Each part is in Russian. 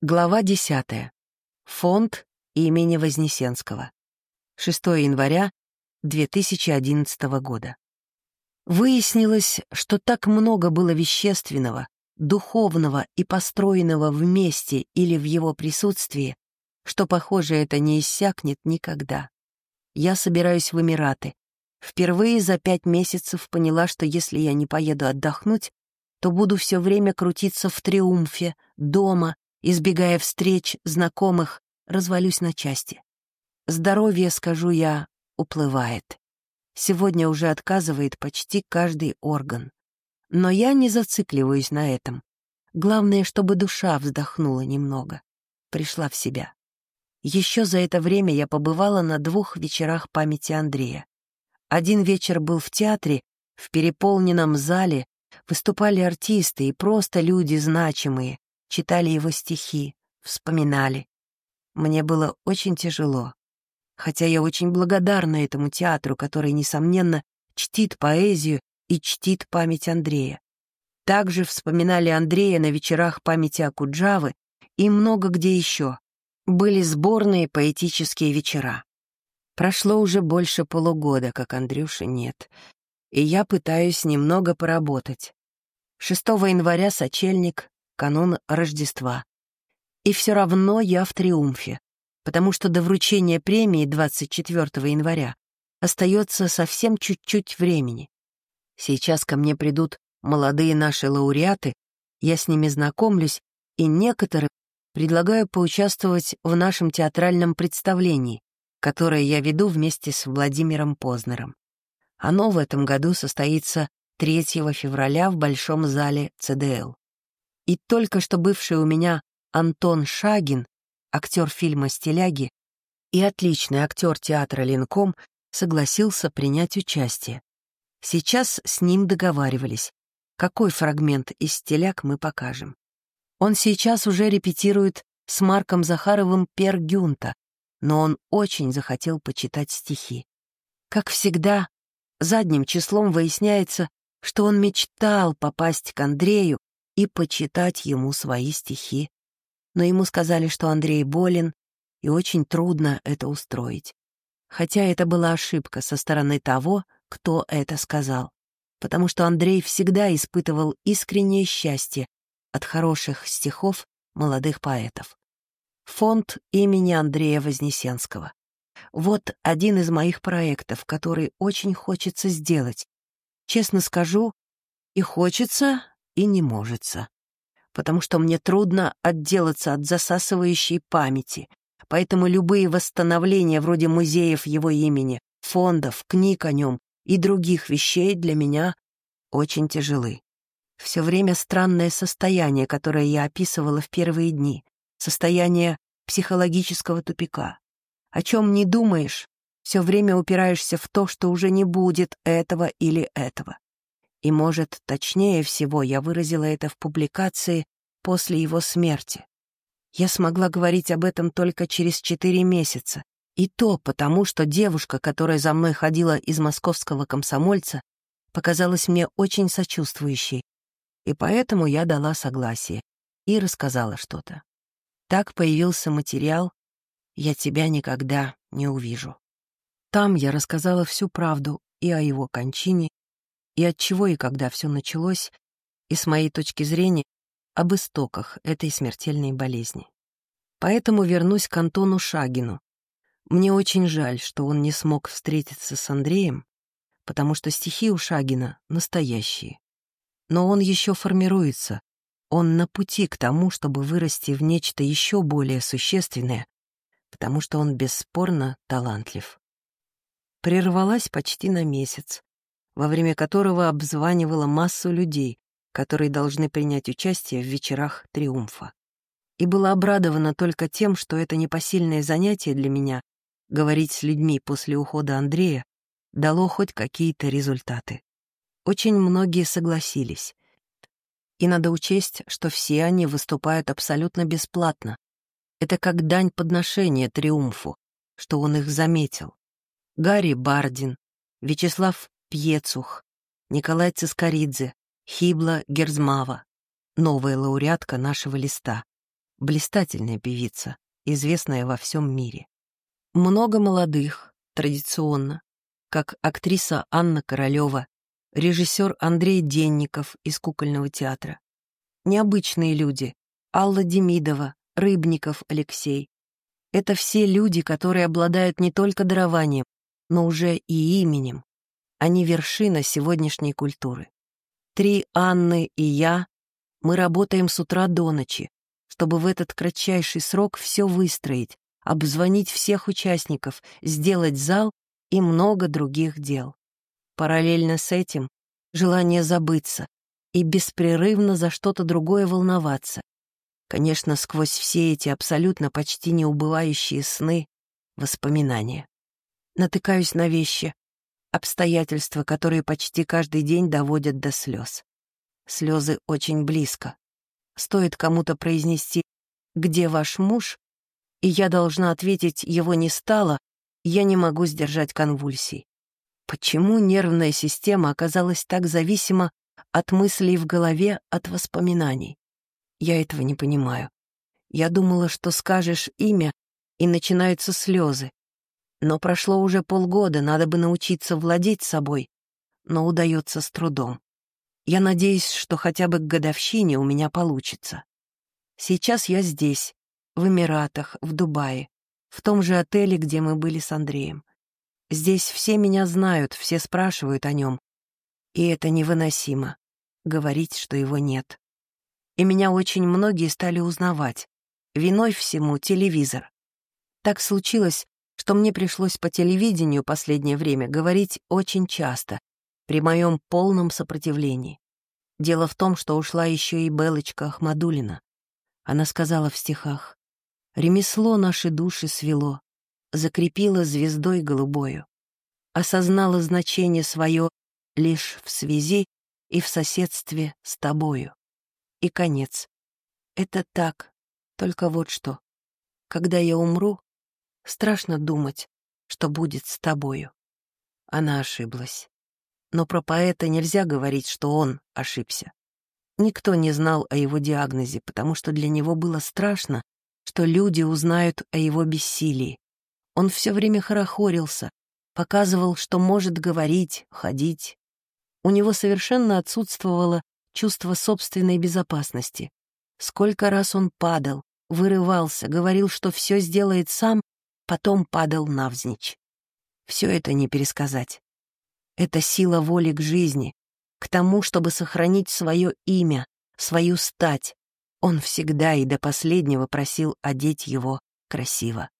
Глава 10. Фонд имени Вознесенского. 6 января 2011 года. Выяснилось, что так много было вещественного, духовного и построенного вместе или в его присутствии, что, похоже, это не иссякнет никогда. Я собираюсь в Эмираты. Впервые за пять месяцев поняла, что если я не поеду отдохнуть, то буду все время крутиться в триумфе, дома, Избегая встреч, знакомых, развалюсь на части. Здоровье, скажу я, уплывает. Сегодня уже отказывает почти каждый орган. Но я не зацикливаюсь на этом. Главное, чтобы душа вздохнула немного, пришла в себя. Еще за это время я побывала на двух вечерах памяти Андрея. Один вечер был в театре, в переполненном зале, выступали артисты и просто люди значимые, читали его стихи, вспоминали. Мне было очень тяжело, хотя я очень благодарна этому театру, который, несомненно, чтит поэзию и чтит память Андрея. Также вспоминали Андрея на вечерах памяти Акуджавы и много где еще. Были сборные поэтические вечера. Прошло уже больше полугода, как Андрюши нет, и я пытаюсь немного поработать. 6 января сочельник, канун Рождества. И все равно я в триумфе, потому что до вручения премии 24 января остается совсем чуть-чуть времени. Сейчас ко мне придут молодые наши лауреаты, я с ними знакомлюсь, и некоторым предлагаю поучаствовать в нашем театральном представлении, которое я веду вместе с Владимиром Познером. Оно в этом году состоится 3 февраля в Большом зале ЦДЛ. И только что бывший у меня Антон Шагин, актер фильма «Стиляги» и отличный актер театра «Ленком», согласился принять участие. Сейчас с ним договаривались, какой фрагмент из «Стиляг» мы покажем. Он сейчас уже репетирует с Марком Захаровым «Пер Гюнта», но он очень захотел почитать стихи. Как всегда, задним числом выясняется, что он мечтал попасть к Андрею и почитать ему свои стихи. Но ему сказали, что Андрей болен, и очень трудно это устроить. Хотя это была ошибка со стороны того, кто это сказал, потому что Андрей всегда испытывал искреннее счастье от хороших стихов молодых поэтов. Фонд имени Андрея Вознесенского. Вот один из моих проектов, который очень хочется сделать. Честно скажу, и хочется, и не можется. Потому что мне трудно отделаться от засасывающей памяти, поэтому любые восстановления вроде музеев его имени, фондов, книг о нем и других вещей для меня очень тяжелы. Все время странное состояние, которое я описывала в первые дни, состояние психологического тупика. О чем не думаешь, все время упираешься в то, что уже не будет этого или этого. И, может, точнее всего я выразила это в публикации после его смерти. Я смогла говорить об этом только через четыре месяца. И то потому, что девушка, которая за мной ходила из московского комсомольца, показалась мне очень сочувствующей. И поэтому я дала согласие и рассказала что-то. Так появился материал «Я тебя никогда не увижу». Там я рассказала всю правду и о его кончине, и от чего и когда все началось, и с моей точки зрения об истоках этой смертельной болезни. Поэтому вернусь к Антону Шагину. Мне очень жаль, что он не смог встретиться с Андреем, потому что стихи у Шагина настоящие. Но он еще формируется, он на пути к тому, чтобы вырасти в нечто еще более существенное, потому что он бесспорно талантлив. Прервалась почти на месяц, во время которого обзванивала массу людей, которые должны принять участие в вечерах триумфа. И была обрадована только тем, что это непосильное занятие для меня, говорить с людьми после ухода Андрея, дало хоть какие-то результаты. Очень многие согласились. И надо учесть, что все они выступают абсолютно бесплатно. Это как дань подношения триумфу, что он их заметил. Гарри Бардин, Вячеслав Пьецух, Николай Цискоридзе, Хибла Герзмава, новая лауреатка нашего листа. блистательная певица, известная во всем мире. Много молодых, традиционно, как актриса Анна Королева, режиссер Андрей Денников из кукольного театра. Необычные люди — Алла Демидова, Рыбников Алексей. Это все люди, которые обладают не только дарованием, но уже и именем. Они вершина сегодняшней культуры. Три Анны и я, мы работаем с утра до ночи, чтобы в этот кратчайший срок все выстроить, обзвонить всех участников, сделать зал и много других дел. Параллельно с этим желание забыться и беспрерывно за что-то другое волноваться. Конечно, сквозь все эти абсолютно почти неубывающие сны, воспоминания. Натыкаюсь на вещи, обстоятельства, которые почти каждый день доводят до слез. Слезы очень близко. Стоит кому-то произнести «Где ваш муж?» и я должна ответить «Его не стало», я не могу сдержать конвульсий. Почему нервная система оказалась так зависима от мыслей в голове, от воспоминаний? Я этого не понимаю. Я думала, что скажешь имя, и начинаются слезы. Но прошло уже полгода, надо бы научиться владеть собой, но удается с трудом. Я надеюсь, что хотя бы к годовщине у меня получится. Сейчас я здесь, в Эмиратах, в Дубае, в том же отеле, где мы были с Андреем. Здесь все меня знают, все спрашивают о нем. И это невыносимо — говорить, что его нет. И меня очень многие стали узнавать. Виной всему телевизор. Так случилось, что мне пришлось по телевидению последнее время говорить очень часто, при моем полном сопротивлении. Дело в том, что ушла еще и Белочка Ахмадулина. Она сказала в стихах, «Ремесло наши души свело, закрепила звездой голубою, осознала значение свое лишь в связи и в соседстве с тобою. И конец. Это так, только вот что. Когда я умру, страшно думать, что будет с тобою. Она ошиблась. Но про поэта нельзя говорить, что он ошибся. Никто не знал о его диагнозе, потому что для него было страшно, что люди узнают о его бессилии. Он все время хорохорился, показывал, что может говорить, ходить. У него совершенно отсутствовало чувство собственной безопасности. Сколько раз он падал, вырывался, говорил, что все сделает сам, потом падал навзничь. Все это не пересказать. Это сила воли к жизни, к тому, чтобы сохранить свое имя, свою стать. Он всегда и до последнего просил одеть его красиво.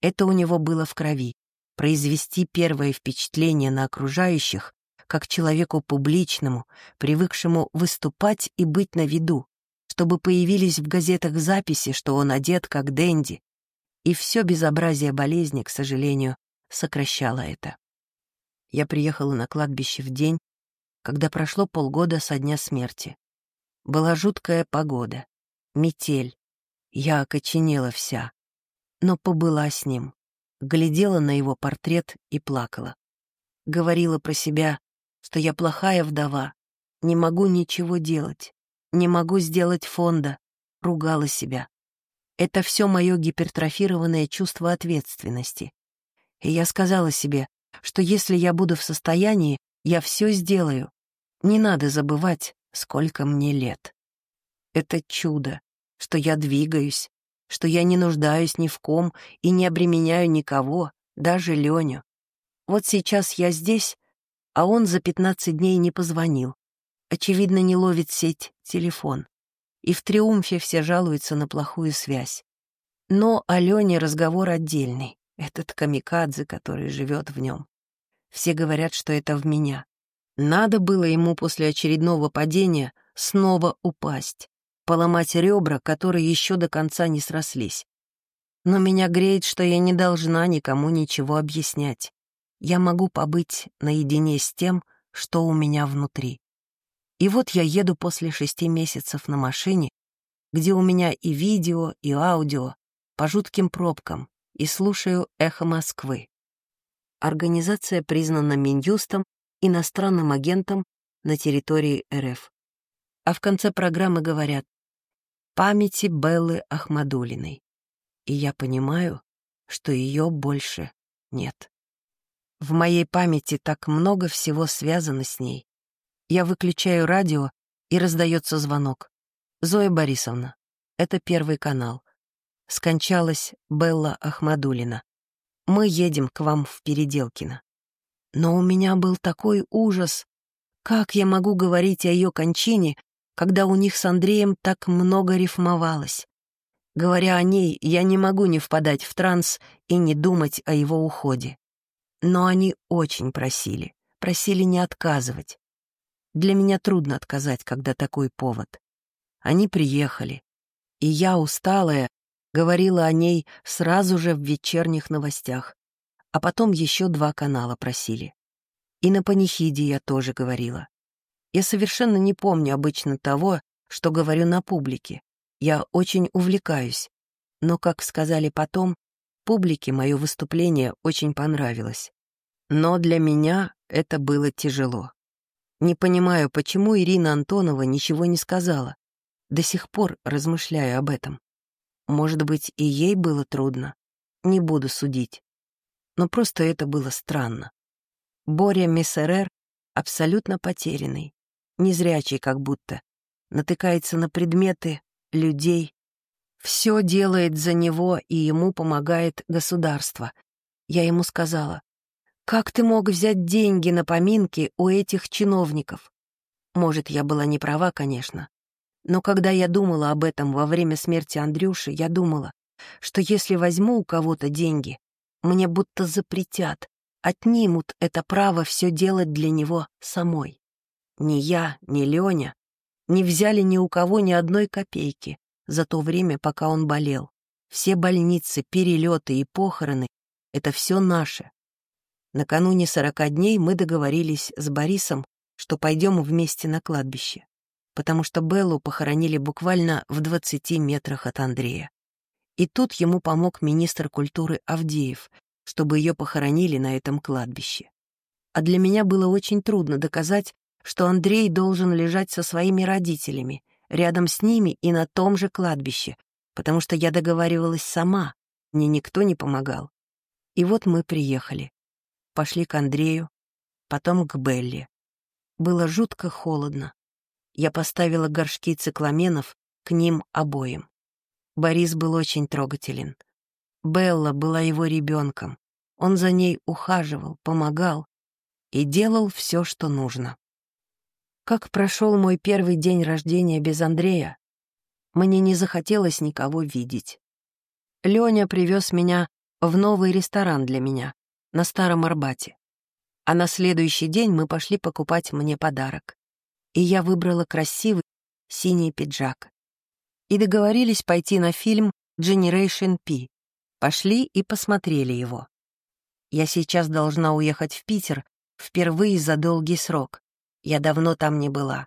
Это у него было в крови. Произвести первое впечатление на окружающих, как человеку публичному, привыкшему выступать и быть на виду, чтобы появились в газетах записи, что он одет как денди. И все безобразие болезни, к сожалению, сокращало это. Я приехала на кладбище в день, когда прошло полгода со дня смерти. Была жуткая погода, метель. Я окоченела вся но побыла с ним, глядела на его портрет и плакала. Говорила про себя, что я плохая вдова, не могу ничего делать, не могу сделать фонда, ругала себя. Это все мое гипертрофированное чувство ответственности. И я сказала себе, что если я буду в состоянии, я все сделаю. Не надо забывать, сколько мне лет. Это чудо, что я двигаюсь, что я не нуждаюсь ни в ком и не обременяю никого, даже Леню. Вот сейчас я здесь, а он за пятнадцать дней не позвонил. Очевидно, не ловит сеть телефон. И в триумфе все жалуются на плохую связь. Но о Лене разговор отдельный. Этот камикадзе, который живет в нем. Все говорят, что это в меня. Надо было ему после очередного падения снова упасть поломать ребра, которые еще до конца не срослись. Но меня греет, что я не должна никому ничего объяснять. Я могу побыть наедине с тем, что у меня внутри. И вот я еду после шести месяцев на машине, где у меня и видео, и аудио, по жутким пробкам, и слушаю «Эхо Москвы». Организация признана Минюстом иностранным агентом на территории РФ. А в конце программы говорят, памяти Беллы Ахмадулиной. И я понимаю, что ее больше нет. В моей памяти так много всего связано с ней. Я выключаю радио, и раздается звонок. «Зоя Борисовна, это Первый канал. Скончалась Белла Ахмадулина. Мы едем к вам в Переделкино». Но у меня был такой ужас. Как я могу говорить о ее кончине, когда у них с Андреем так много рифмовалось? Говоря о ней, я не могу не впадать в транс и не думать о его уходе. Но они очень просили, просили не отказывать. Для меня трудно отказать, когда такой повод. Они приехали, и я, усталая, говорила о ней сразу же в вечерних новостях, а потом еще два канала просили. И на панихиде я тоже говорила. Я совершенно не помню обычно того, что говорю на публике. Я очень увлекаюсь. Но, как сказали потом, публике мое выступление очень понравилось. Но для меня это было тяжело. Не понимаю, почему Ирина Антонова ничего не сказала. До сих пор размышляю об этом. Может быть, и ей было трудно. Не буду судить. Но просто это было странно. Боря Мессерер абсолютно потерянный, незрячий как будто, натыкается на предметы, людей. Все делает за него, и ему помогает государство. Я ему сказала, как ты мог взять деньги на поминки у этих чиновников? Может, я была не права, конечно. Но когда я думала об этом во время смерти Андрюши, я думала, что если возьму у кого-то деньги, мне будто запретят, отнимут это право все делать для него самой. Ни я, ни Леня не взяли ни у кого ни одной копейки за то время, пока он болел. Все больницы, перелеты и похороны — это все наше, Накануне сорока дней мы договорились с Борисом, что пойдем вместе на кладбище, потому что Беллу похоронили буквально в двадцати метрах от Андрея. И тут ему помог министр культуры Авдеев, чтобы ее похоронили на этом кладбище. А для меня было очень трудно доказать, что Андрей должен лежать со своими родителями, рядом с ними и на том же кладбище, потому что я договаривалась сама, мне никто не помогал. И вот мы приехали пошли к Андрею, потом к Белли. Было жутко холодно. Я поставила горшки цикламенов к ним обоим. Борис был очень трогателен. Белла была его ребенком. Он за ней ухаживал, помогал и делал все, что нужно. Как прошел мой первый день рождения без Андрея, мне не захотелось никого видеть. Леня привез меня в новый ресторан для меня, на Старом Арбате. А на следующий день мы пошли покупать мне подарок. И я выбрала красивый синий пиджак. И договорились пойти на фильм Generation P. Пошли и посмотрели его. Я сейчас должна уехать в Питер впервые за долгий срок. Я давно там не была.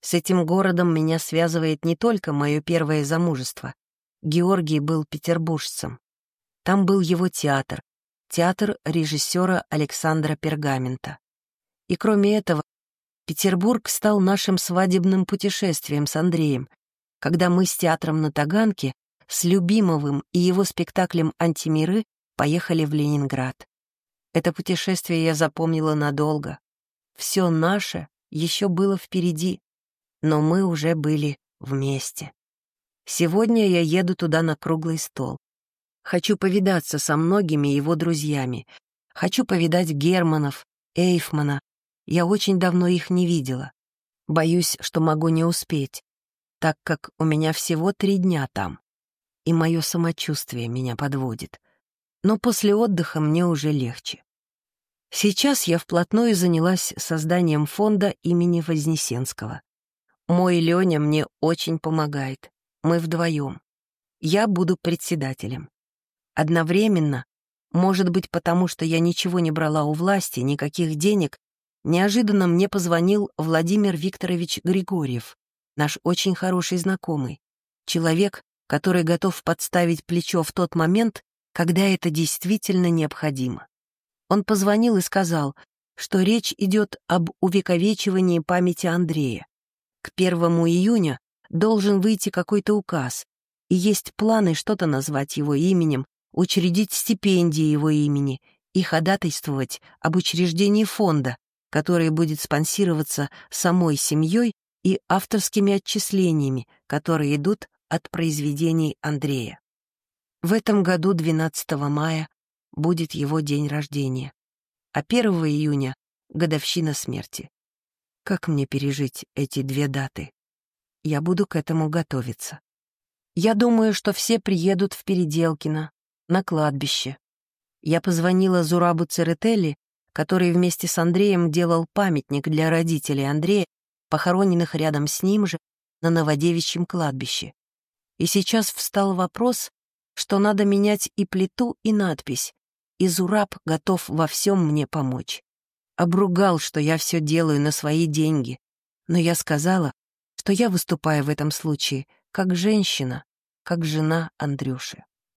С этим городом меня связывает не только мое первое замужество. Георгий был петербуржцем. Там был его театр, театр режиссера Александра Пергамента. И кроме этого, Петербург стал нашим свадебным путешествием с Андреем, когда мы с театром на Таганке, с Любимовым и его спектаклем «Антимиры» поехали в Ленинград. Это путешествие я запомнила надолго. Все наше еще было впереди, но мы уже были вместе. Сегодня я еду туда на круглый стол. Хочу повидаться со многими его друзьями. Хочу повидать Германов, Эйфмана. Я очень давно их не видела. Боюсь, что могу не успеть, так как у меня всего три дня там. И мое самочувствие меня подводит. Но после отдыха мне уже легче. Сейчас я вплотную занялась созданием фонда имени Вознесенского. Мой Леня мне очень помогает. Мы вдвоем. Я буду председателем. Одновременно, может быть, потому что я ничего не брала у власти, никаких денег, неожиданно мне позвонил Владимир Викторович Григорьев, наш очень хороший знакомый, человек, который готов подставить плечо в тот момент, когда это действительно необходимо. Он позвонил и сказал, что речь идет об увековечивании памяти Андрея. К 1 июня должен выйти какой-то указ, и есть планы что-то назвать его именем, учредить стипендии его имени и ходатайствовать об учреждении фонда, который будет спонсироваться самой семьей и авторскими отчислениями, которые идут от произведений Андрея. В этом году, 12 мая, будет его день рождения, а 1 июня — годовщина смерти. Как мне пережить эти две даты? Я буду к этому готовиться. Я думаю, что все приедут в Переделкино, на кладбище. Я позвонила Зурабу Церетелли, который вместе с Андреем делал памятник для родителей Андрея, похороненных рядом с ним же на Новодевичьем кладбище. И сейчас встал вопрос, что надо менять и плиту, и надпись, и Зураб готов во всем мне помочь. Обругал, что я все делаю на свои деньги, но я сказала, что я выступаю в этом случае как женщина, как жена Андрюши.